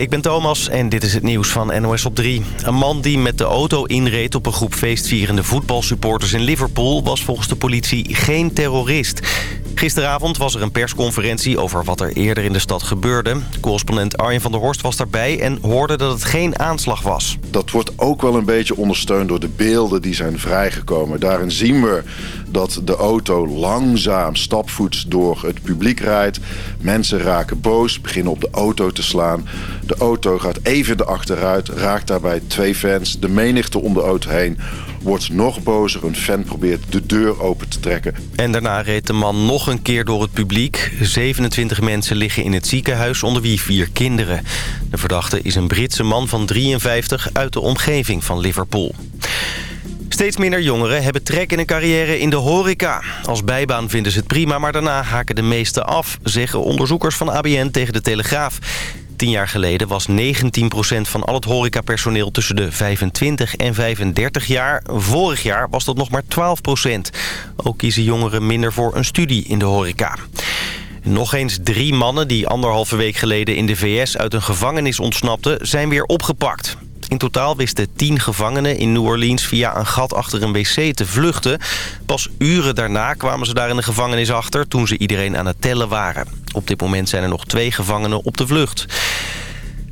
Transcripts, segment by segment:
ik ben Thomas en dit is het nieuws van NOS op 3. Een man die met de auto inreed op een groep feestvierende voetbalsupporters in Liverpool... was volgens de politie geen terrorist. Gisteravond was er een persconferentie over wat er eerder in de stad gebeurde. Correspondent Arjen van der Horst was daarbij en hoorde dat het geen aanslag was. Dat wordt ook wel een beetje ondersteund door de beelden die zijn vrijgekomen. Daarin zien we dat de auto langzaam stapvoets door het publiek rijdt. Mensen raken boos, beginnen op de auto te slaan. De auto gaat even de achteruit, raakt daarbij twee fans. De menigte om de auto heen wordt nog bozer. Een fan probeert de deur open te trekken. En daarna reed de man nog een keer door het publiek. 27 mensen liggen in het ziekenhuis, onder wie vier kinderen. De verdachte is een Britse man van 53 uit de omgeving van Liverpool. Steeds minder jongeren hebben trek in een carrière in de horeca. Als bijbaan vinden ze het prima, maar daarna haken de meesten af... zeggen onderzoekers van ABN tegen de Telegraaf. Tien jaar geleden was 19% van al het horecapersoneel tussen de 25 en 35 jaar. Vorig jaar was dat nog maar 12%. Ook kiezen jongeren minder voor een studie in de horeca. Nog eens drie mannen die anderhalve week geleden in de VS uit een gevangenis ontsnapten... zijn weer opgepakt. In totaal wisten tien gevangenen in New Orleans via een gat achter een wc te vluchten. Pas uren daarna kwamen ze daar in de gevangenis achter toen ze iedereen aan het tellen waren. Op dit moment zijn er nog twee gevangenen op de vlucht.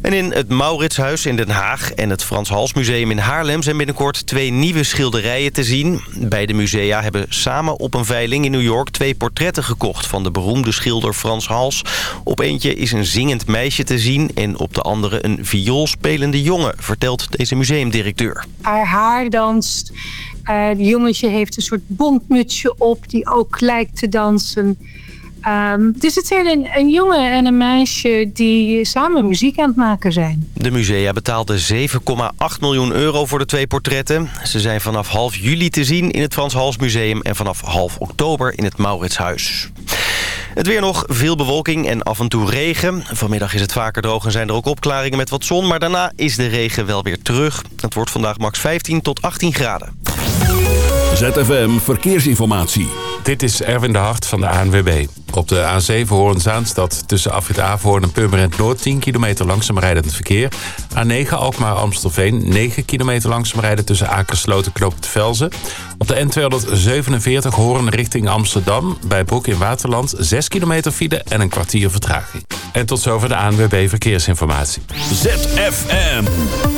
En in het Mauritshuis in Den Haag en het Frans Hals Museum in Haarlem... zijn binnenkort twee nieuwe schilderijen te zien. Beide musea hebben samen op een veiling in New York... twee portretten gekocht van de beroemde schilder Frans Hals. Op eentje is een zingend meisje te zien... en op de andere een vioolspelende jongen, vertelt deze museumdirecteur. Haar haar danst. Het jongetje heeft een soort bontmutsje op die ook lijkt te dansen... Um, dus het zijn een, een, jongen en een meisje die samen muziek aan het maken zijn. De musea betaalden 7,8 miljoen euro voor de twee portretten. Ze zijn vanaf half juli te zien in het Frans Hals Museum... en vanaf half oktober in het Mauritshuis. Het weer nog, veel bewolking en af en toe regen. Vanmiddag is het vaker droog en zijn er ook opklaringen met wat zon... maar daarna is de regen wel weer terug. Het wordt vandaag max 15 tot 18 graden. ZFM Verkeersinformatie. Dit is Erwin de Hart van de ANWB. Op de A7 Hoorn-Zaanstad tussen Afrit Averhoorn en Purmerend Noord... 10 kilometer langzaam rijdend verkeer. A9 Alkmaar-Amstelveen 9 kilometer langzaam rijden tussen Akersloot en het Velzen. Op de N247 Hoorn richting Amsterdam... bij Broek in Waterland 6 kilometer file en een kwartier vertraging. En tot zover de ANWB Verkeersinformatie. ZFM.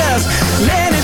just let it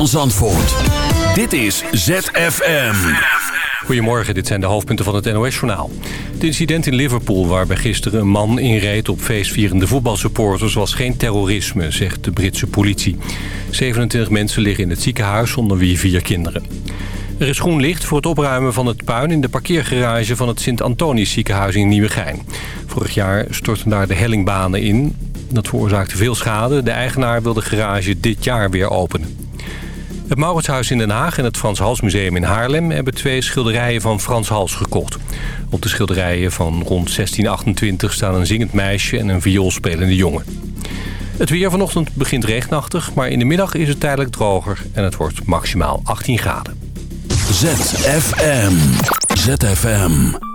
van Zandvoort. Dit is ZFM. Goedemorgen, dit zijn de hoofdpunten van het NOS-journaal. Het incident in Liverpool waarbij gisteren een man inreed op feestvierende voetbalsupporters... was geen terrorisme, zegt de Britse politie. 27 mensen liggen in het ziekenhuis, onder wie vier kinderen. Er is groen licht voor het opruimen van het puin in de parkeergarage van het Sint-Antonisch ziekenhuis in Nieuwegein. Vorig jaar stortten daar de hellingbanen in. Dat veroorzaakte veel schade. De eigenaar wil de garage dit jaar weer openen. Het Mauritshuis in Den Haag en het Frans Hals Museum in Haarlem... hebben twee schilderijen van Frans Hals gekocht. Op de schilderijen van rond 1628 staan een zingend meisje en een vioolspelende jongen. Het weer vanochtend begint regenachtig, maar in de middag is het tijdelijk droger... en het wordt maximaal 18 graden. ZFM. ZFM.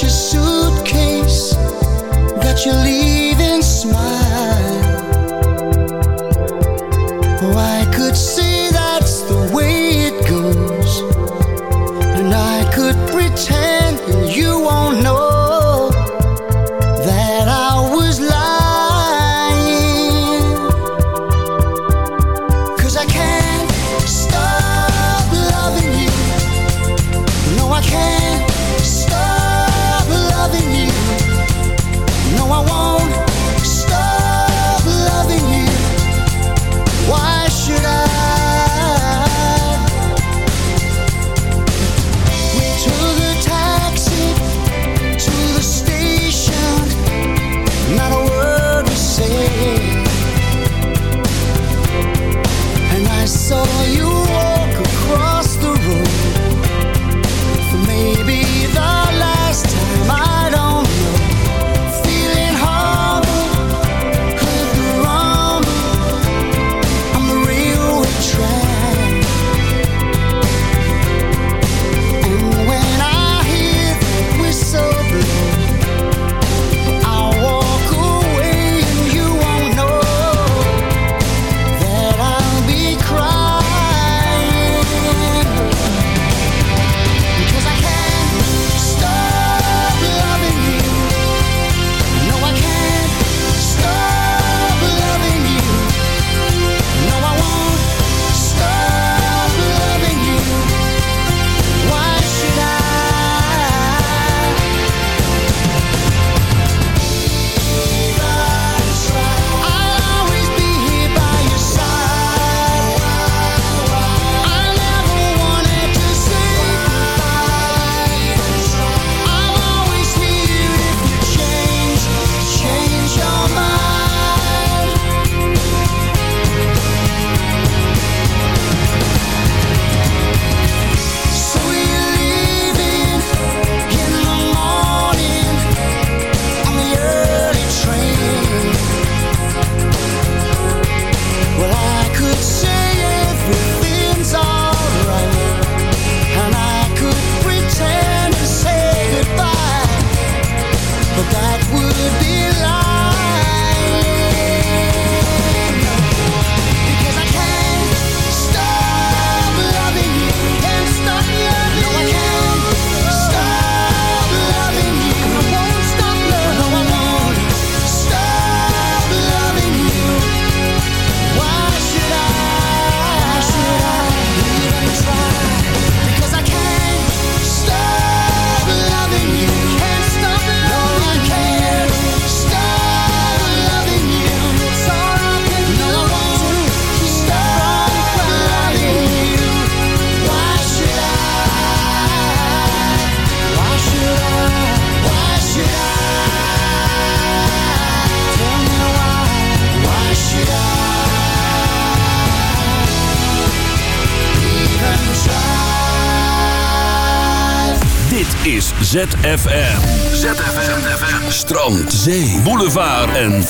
your suitcase, got your leave.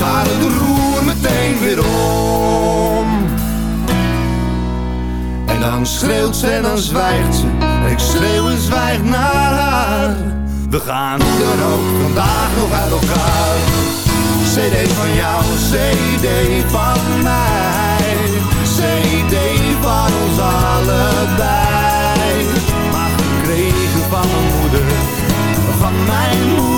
gaat het roer meteen weer om. En dan schreeuwt ze en dan zwijgt ze. En ik schreeuw en zwijg naar haar. We gaan dan ook vandaag nog uit elkaar. CD van jou, CD van mij. CD van ons allebei. Maar gekregen van mijn moeder. Van mijn moeder,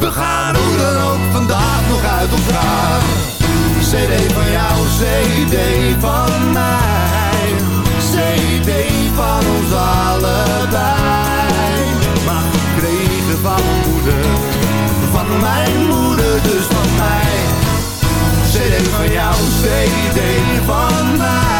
We gaan hoe dan ook vandaag nog uit elkaar. CD van jou, CD van mij. CD van ons allebei. Maar gekregen van moeder. Van mijn moeder, dus van mij. CD van jou, CD van mij.